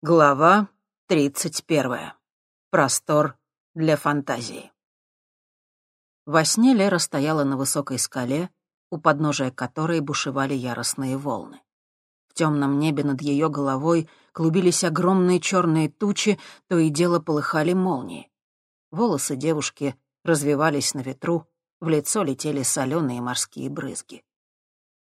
Глава тридцать первая. Простор для фантазии. Во сне Лера стояла на высокой скале, у подножия которой бушевали яростные волны. В темном небе над ее головой клубились огромные черные тучи, то и дело полыхали молнии. Волосы девушки развивались на ветру, в лицо летели соленые морские брызги.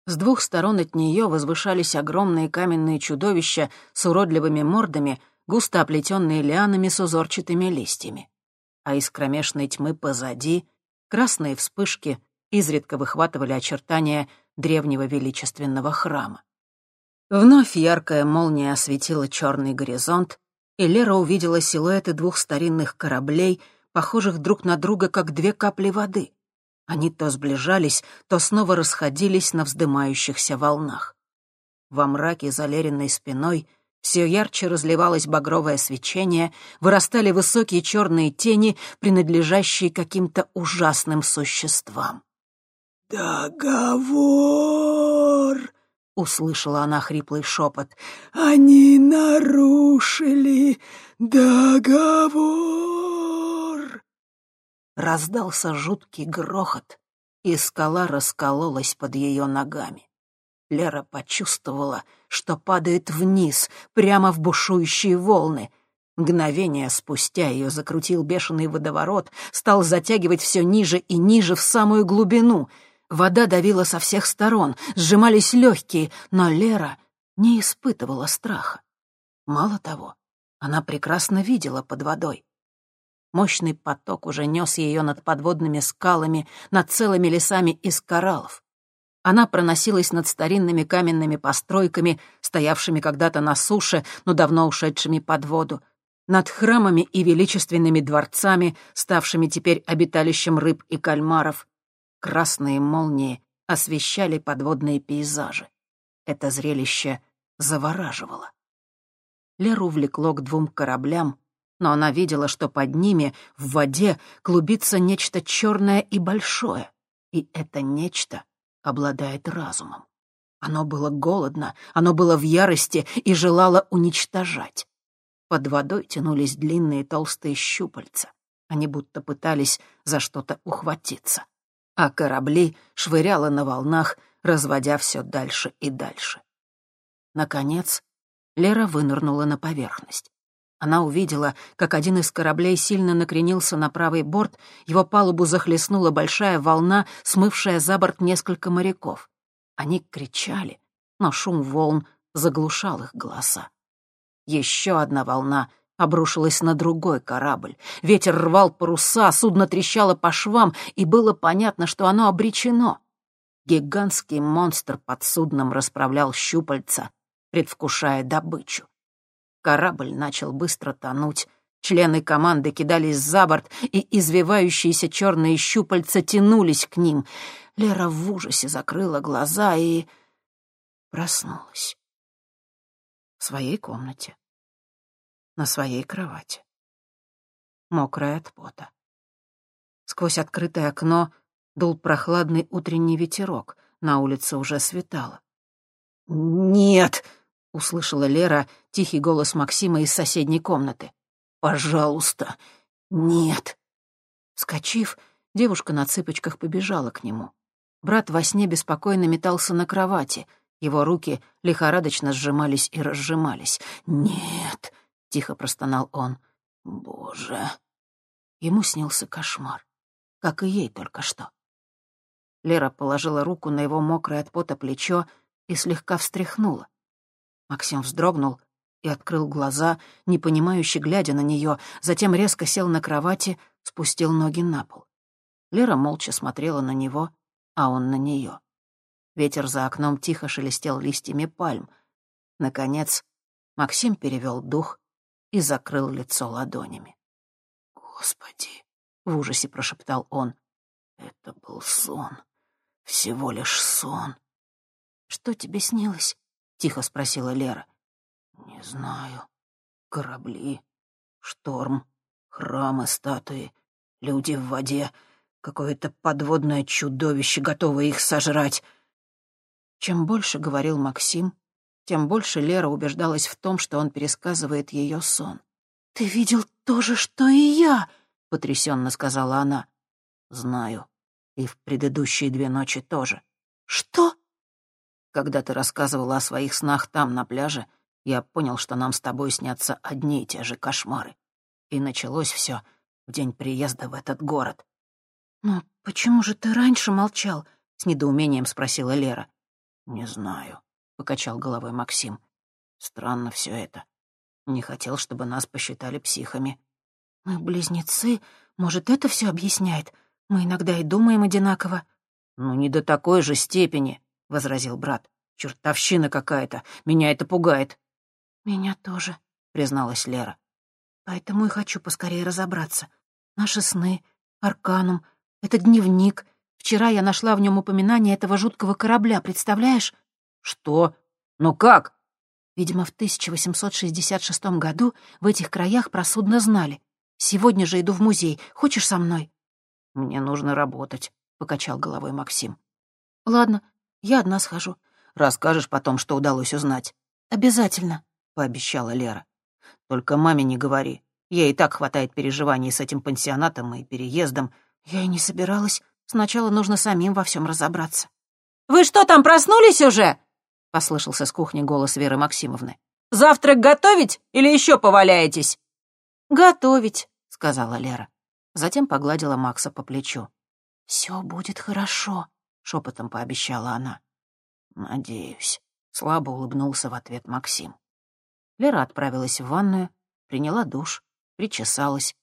С двух сторон от нее возвышались огромные каменные чудовища с уродливыми мордами, густо оплетенные лианами с узорчатыми листьями. А из кромешной тьмы позади красные вспышки изредка выхватывали очертания древнего величественного храма. Вновь яркая молния осветила черный горизонт, и Лера увидела силуэты двух старинных кораблей, похожих друг на друга, как две капли воды. Они то сближались, то снова расходились на вздымающихся волнах. Во мраке за спиной все ярче разливалось багровое свечение, вырастали высокие черные тени, принадлежащие каким-то ужасным существам. «Договор!» — услышала она хриплый шепот. «Они нарушили договор!» Раздался жуткий грохот, и скала раскололась под ее ногами. Лера почувствовала, что падает вниз, прямо в бушующие волны. Мгновение спустя ее закрутил бешеный водоворот, стал затягивать все ниже и ниже в самую глубину. Вода давила со всех сторон, сжимались легкие, но Лера не испытывала страха. Мало того, она прекрасно видела под водой. Мощный поток уже нес ее над подводными скалами, над целыми лесами из кораллов. Она проносилась над старинными каменными постройками, стоявшими когда-то на суше, но давно ушедшими под воду, над храмами и величественными дворцами, ставшими теперь обиталищем рыб и кальмаров. Красные молнии освещали подводные пейзажи. Это зрелище завораживало. Леру влекло к двум кораблям, но она видела, что под ними, в воде, клубится нечто черное и большое. И это нечто обладает разумом. Оно было голодно, оно было в ярости и желало уничтожать. Под водой тянулись длинные толстые щупальца. Они будто пытались за что-то ухватиться. А корабли швыряло на волнах, разводя все дальше и дальше. Наконец, Лера вынырнула на поверхность. Она увидела, как один из кораблей сильно накренился на правый борт, его палубу захлестнула большая волна, смывшая за борт несколько моряков. Они кричали, но шум волн заглушал их голоса. Еще одна волна обрушилась на другой корабль. Ветер рвал паруса, судно трещало по швам, и было понятно, что оно обречено. Гигантский монстр под судном расправлял щупальца, предвкушая добычу. Корабль начал быстро тонуть. Члены команды кидались за борт, и извивающиеся черные щупальца тянулись к ним. Лера в ужасе закрыла глаза и... проснулась. В своей комнате. На своей кровати. Мокрая от пота. Сквозь открытое окно дул прохладный утренний ветерок. На улице уже светало. «Нет!» — услышала Лера тихий голос Максима из соседней комнаты. «Пожалуйста, нет!» Скочив, девушка на цыпочках побежала к нему. Брат во сне беспокойно метался на кровати. Его руки лихорадочно сжимались и разжимались. «Нет!» — тихо простонал он. «Боже!» Ему снился кошмар, как и ей только что. Лера положила руку на его мокрое от пота плечо и слегка встряхнула. Максим вздрогнул и открыл глаза, непонимающе глядя на нее, затем резко сел на кровати, спустил ноги на пол. Лера молча смотрела на него, а он на нее. Ветер за окном тихо шелестел листьями пальм. Наконец, Максим перевел дух и закрыл лицо ладонями. «Господи!» — в ужасе прошептал он. «Это был сон. Всего лишь сон». «Что тебе снилось?» — тихо спросила Лера. «Не знаю. Корабли, шторм, храмы, статуи, люди в воде, какое-то подводное чудовище, готовое их сожрать». Чем больше говорил Максим, тем больше Лера убеждалась в том, что он пересказывает ее сон. «Ты видел то же, что и я!» — потрясенно сказала она. «Знаю. И в предыдущие две ночи тоже». «Что?» «Когда ты рассказывала о своих снах там, на пляже, я понял, что нам с тобой снятся одни и те же кошмары. И началось все в день приезда в этот город». «Но почему же ты раньше молчал?» — с недоумением спросила Лера. «Не знаю», — покачал головой Максим. «Странно все это. Не хотел, чтобы нас посчитали психами». «Мы близнецы. Может, это все объясняет? Мы иногда и думаем одинаково». «Ну, не до такой же степени», — возразил брат. «Чертовщина какая-то. Меня это пугает». «Меня тоже», — призналась Лера. «Поэтому и хочу поскорее разобраться. Наши сны, Арканум, этот дневник. Вчера я нашла в нем упоминание этого жуткого корабля, представляешь?» «Что? Ну как?» Видимо, в 1866 году в этих краях про судно знали. Сегодня же иду в музей. Хочешь со мной?» «Мне нужно работать», — покачал головой Максим. «Ладно, я одна схожу». «Расскажешь потом, что удалось узнать?» «Обязательно», — пообещала Лера. «Только маме не говори. Ей и так хватает переживаний с этим пансионатом и переездом». «Я и не собиралась. Сначала нужно самим во всем разобраться». «Вы что, там проснулись уже?» — послышался с кухни голос Веры Максимовны. «Завтрак готовить или еще поваляетесь?» «Готовить», — сказала Лера. Затем погладила Макса по плечу. «Все будет хорошо», — шепотом пообещала она. «Надеюсь», — слабо улыбнулся в ответ Максим. Лера отправилась в ванную, приняла душ, причесалась.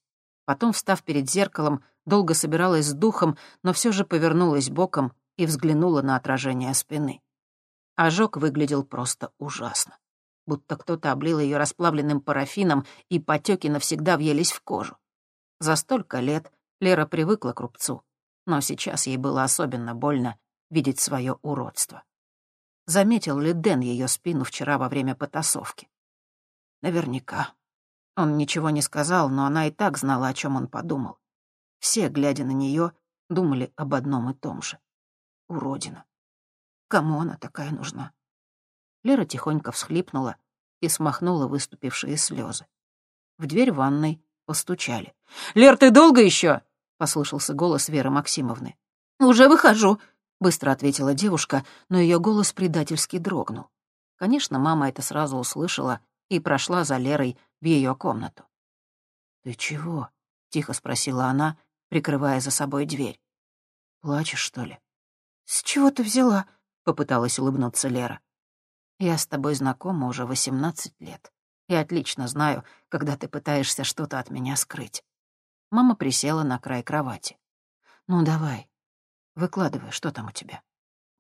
Потом, встав перед зеркалом, долго собиралась с духом, но все же повернулась боком и взглянула на отражение спины. Ожог выглядел просто ужасно. Будто кто-то облил ее расплавленным парафином, и потеки навсегда въелись в кожу. За столько лет Лера привыкла к рубцу, но сейчас ей было особенно больно видеть свое уродство. Заметил ли Дэн ее спину вчера во время потасовки? Наверняка. Он ничего не сказал, но она и так знала, о чем он подумал. Все, глядя на нее, думали об одном и том же. Уродина. Кому она такая нужна? Лера тихонько всхлипнула и смахнула выступившие слезы. В дверь ванной постучали. «Лер, ты долго еще? Послышался голос Веры Максимовны. «Уже выхожу», — быстро ответила девушка, но ее голос предательски дрогнул. Конечно, мама это сразу услышала и прошла за Лерой в ее комнату. «Ты чего?» — тихо спросила она, прикрывая за собой дверь. «Плачешь, что ли?» «С чего ты взяла?» — попыталась улыбнуться Лера. «Я с тобой знакома уже восемнадцать лет. Я отлично знаю, когда ты пытаешься что-то от меня скрыть». Мама присела на край кровати. «Ну, давай, выкладывай, что там у тебя?»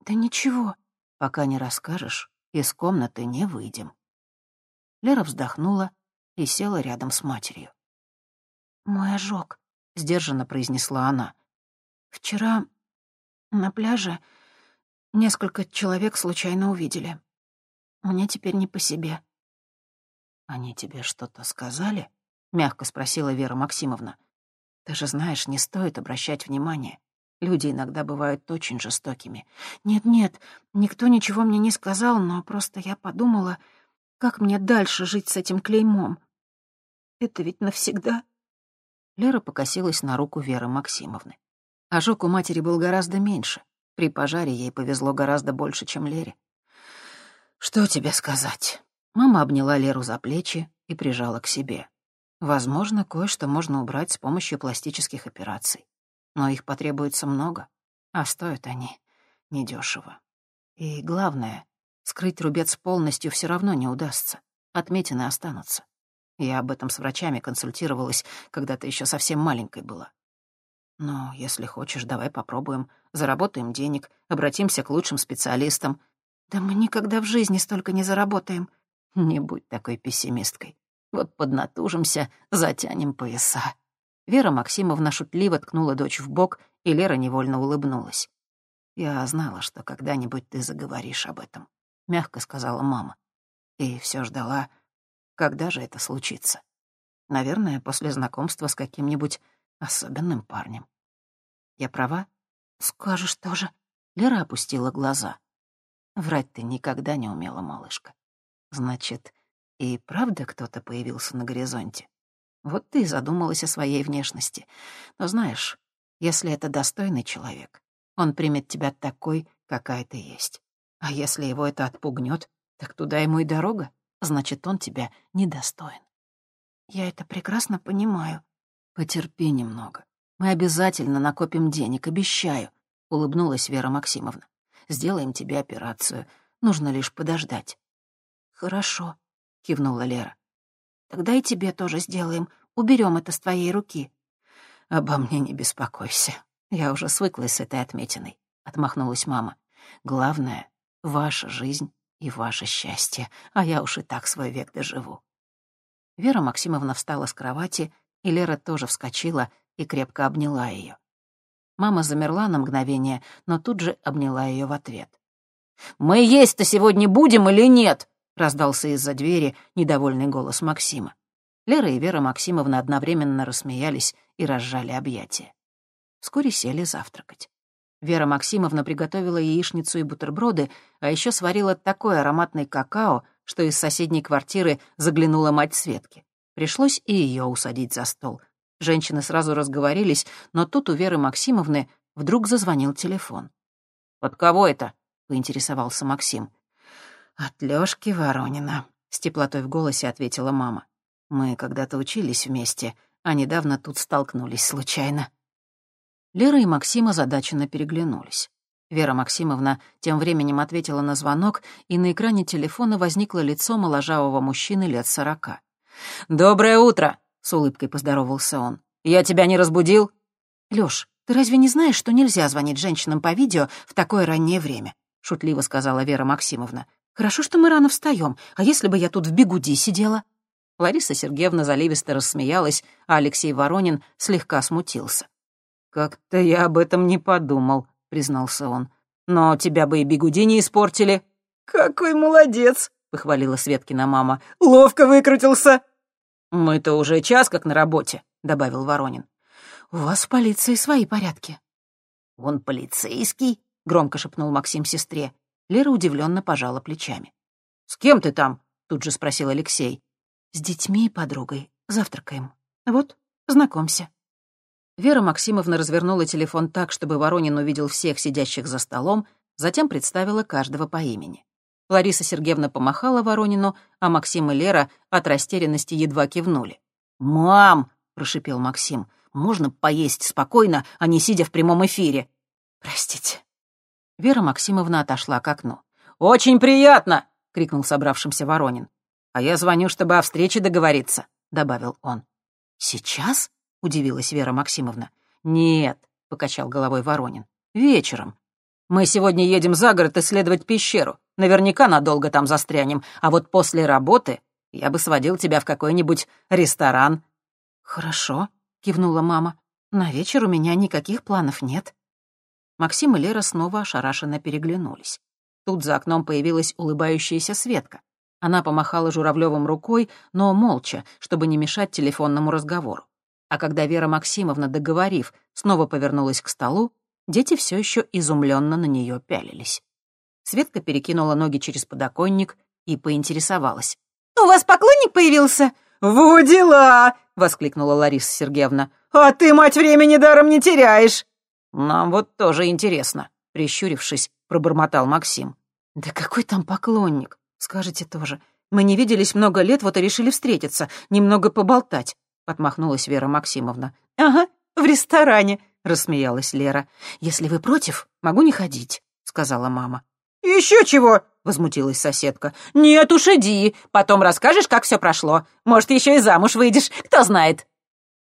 «Да ничего». «Пока не расскажешь, из комнаты не выйдем». Лера вздохнула и села рядом с матерью. «Мой ожог», — сдержанно произнесла она. «Вчера на пляже Несколько человек случайно увидели. Мне теперь не по себе. «Они тебе что-то сказали?» — мягко спросила Вера Максимовна. «Ты же знаешь, не стоит обращать внимание. Люди иногда бывают очень жестокими». «Нет-нет, никто ничего мне не сказал, но просто я подумала, как мне дальше жить с этим клеймом. Это ведь навсегда». Лера покосилась на руку Веры Максимовны. Ожог у матери был гораздо меньше — при пожаре ей повезло гораздо больше, чем Лере. «Что тебе сказать?» Мама обняла Леру за плечи и прижала к себе. Возможно, кое-что можно убрать с помощью пластических операций. Но их потребуется много, а стоят они недешево. И главное, скрыть рубец полностью все равно не удастся. Отметины останутся. Я об этом с врачами консультировалась, когда ты еще совсем маленькой была. Но если хочешь, давай попробуем. Заработаем денег, обратимся к лучшим специалистам. Да мы никогда в жизни столько не заработаем. Не будь такой пессимисткой. Вот поднатужимся, затянем пояса. Вера Максимовна шутливо ткнула дочь в бок, и Лера невольно улыбнулась. «Я знала, что когда-нибудь ты заговоришь об этом», — мягко сказала мама. И все ждала, когда же это случится. Наверное, после знакомства с каким-нибудь особенным парнем. Я права? Скажешь тоже. Лера опустила глаза. Врать ты никогда не умела, малышка. Значит, и правда кто-то появился на горизонте? Вот ты задумалась о своей внешности. Но знаешь, если это достойный человек, он примет тебя такой, какая ты есть. А если его это отпугнет, так туда ему и дорога. Значит, он тебя недостоин. Я это прекрасно понимаю. Потерпи немного. Мы обязательно накопим денег, обещаю, — улыбнулась Вера Максимовна. Сделаем тебе операцию. Нужно лишь подождать. Хорошо, — кивнула Лера. Тогда и тебе тоже сделаем. Уберем это с твоей руки. Обо мне не беспокойся. Я уже свыклась с этой отметиной, — отмахнулась мама. Главное — ваша жизнь и ваше счастье, а я уж и так свой век доживу. Вера Максимовна встала с кровати, и Лера тоже вскочила и крепко обняла ее. Мама замерла на мгновение, но тут же обняла ее в ответ. «Мы есть-то сегодня будем или нет?» — раздался из-за двери недовольный голос Максима. Лера и Вера Максимовна одновременно рассмеялись и разжали объятия. Вскоре сели завтракать. Вера Максимовна приготовила яичницу и бутерброды, а еще сварила такой ароматный какао, что из соседней квартиры заглянула мать Светки. Пришлось и ее усадить за стол. Женщины сразу разговорились, но тут у Веры Максимовны вдруг зазвонил телефон. «От кого это?» — поинтересовался Максим. «От Лёшки Воронина», — с теплотой в голосе ответила мама. «Мы когда-то учились вместе, а недавно тут столкнулись случайно». Лера и Максим озадаченно переглянулись. Вера Максимовна тем временем ответила на звонок, и на экране телефона возникло лицо моложавого мужчины лет сорока. «Доброе утро!» — с улыбкой поздоровался он. «Я тебя не разбудил?» «Лёш, ты разве не знаешь, что нельзя звонить женщинам по видео в такое раннее время?» — шутливо сказала Вера Максимовна. «Хорошо, что мы рано встаем, а если бы я тут в бегуди сидела?» Лариса Сергеевна заливисто рассмеялась, а Алексей Воронин слегка смутился. «Как-то я об этом не подумал», — признался он. «Но тебя бы и бегуди не испортили». «Какой молодец!» — похвалила Светкина мама. «Ловко выкрутился!» «Мы-то уже час как на работе», — добавил Воронин. «У вас в полиции свои порядки». «Он полицейский?» — громко шепнул Максим сестре. Лера удивленно пожала плечами. «С кем ты там?» — тут же спросил Алексей. «С детьми и подругой. Завтракаем. Вот, знакомься». Вера Максимовна развернула телефон так, чтобы Воронин увидел всех сидящих за столом, затем представила каждого по имени. Лариса Сергеевна помахала Воронину, а Максим и Лера от растерянности едва кивнули. «Мам!» — прошипел Максим. «Можно поесть спокойно, а не сидя в прямом эфире?» «Простите». Вера Максимовна отошла к окну. «Очень приятно!» — крикнул собравшимся Воронин. «А я звоню, чтобы о встрече договориться», — добавил он. «Сейчас?» удивилась Вера Максимовна. «Нет», — покачал головой Воронин. «Вечером. Мы сегодня едем за город исследовать пещеру. Наверняка надолго там застрянем. А вот после работы я бы сводил тебя в какой-нибудь ресторан». «Хорошо», — кивнула мама. «На вечер у меня никаких планов нет». Максим и Лера снова ошарашенно переглянулись. Тут за окном появилась улыбающаяся Светка. Она помахала Журавлевым рукой, но молча, чтобы не мешать телефонному разговору. А когда Вера Максимовна, договорив, снова повернулась к столу, дети все еще изумленно на нее пялились. Светка перекинула ноги через подоконник и поинтересовалась. «У вас поклонник появился?» «Во дела!» — воскликнула Лариса Сергеевна. «А ты, мать, времени даром не теряешь!» «Нам вот тоже интересно», — прищурившись, пробормотал Максим. «Да какой там поклонник? Скажите тоже. Мы не виделись много лет, вот и решили встретиться, немного поболтать. — отмахнулась Вера Максимовна. «Ага, в ресторане», — рассмеялась Лера. «Если вы против, могу не ходить», — сказала мама. «Еще чего?» — возмутилась соседка. «Нет уж, иди. Потом расскажешь, как все прошло. Может, еще и замуж выйдешь, кто знает».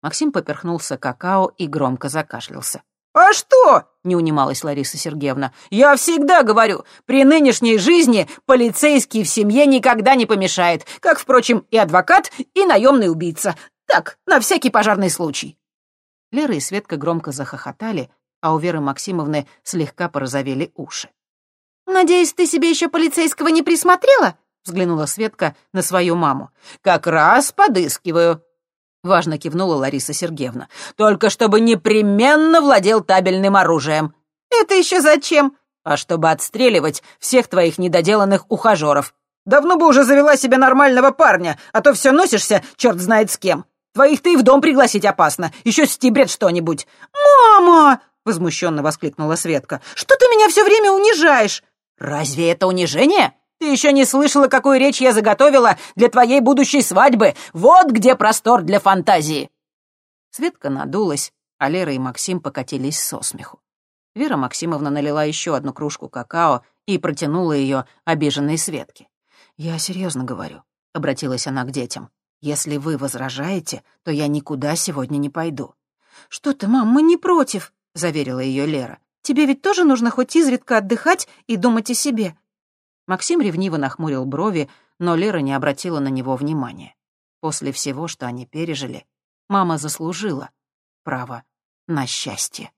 Максим поперхнулся какао и громко закашлялся. «А что?» — не унималась Лариса Сергеевна. «Я всегда говорю, при нынешней жизни полицейский в семье никогда не помешает, как, впрочем, и адвокат, и наемный убийца. Так, на всякий пожарный случай». Лера и Светка громко захохотали, а у Веры Максимовны слегка порозовели уши. «Надеюсь, ты себе еще полицейского не присмотрела?» — взглянула Светка на свою маму. «Как раз подыскиваю», — важно кивнула Лариса Сергеевна. «Только чтобы непременно владел табельным оружием». «Это еще зачем?» «А чтобы отстреливать всех твоих недоделанных ухажеров. Давно бы уже завела себе нормального парня, а то все носишься, черт знает с кем. Твоих-то и в дом пригласить опасно. Еще стибрет что-нибудь». «Мама!» — возмущенно воскликнула Светка. «Что ты меня все время унижаешь?» «Разве это унижение? Ты еще не слышала, какую речь я заготовила для твоей будущей свадьбы. Вот где простор для фантазии!» Светка надулась, а Лера и Максим покатились со смеху. Вера Максимовна налила еще одну кружку какао и протянула ее обиженной Светке. «Я серьезно говорю», — обратилась она к детям. «Если вы возражаете, то я никуда сегодня не пойду». «Что ты, мам, мы не против», — заверила ее Лера. «Тебе ведь тоже нужно хоть изредка отдыхать и думать о себе». Максим ревниво нахмурил брови, но Лера не обратила на него внимания. После всего, что они пережили, мама заслужила право на счастье.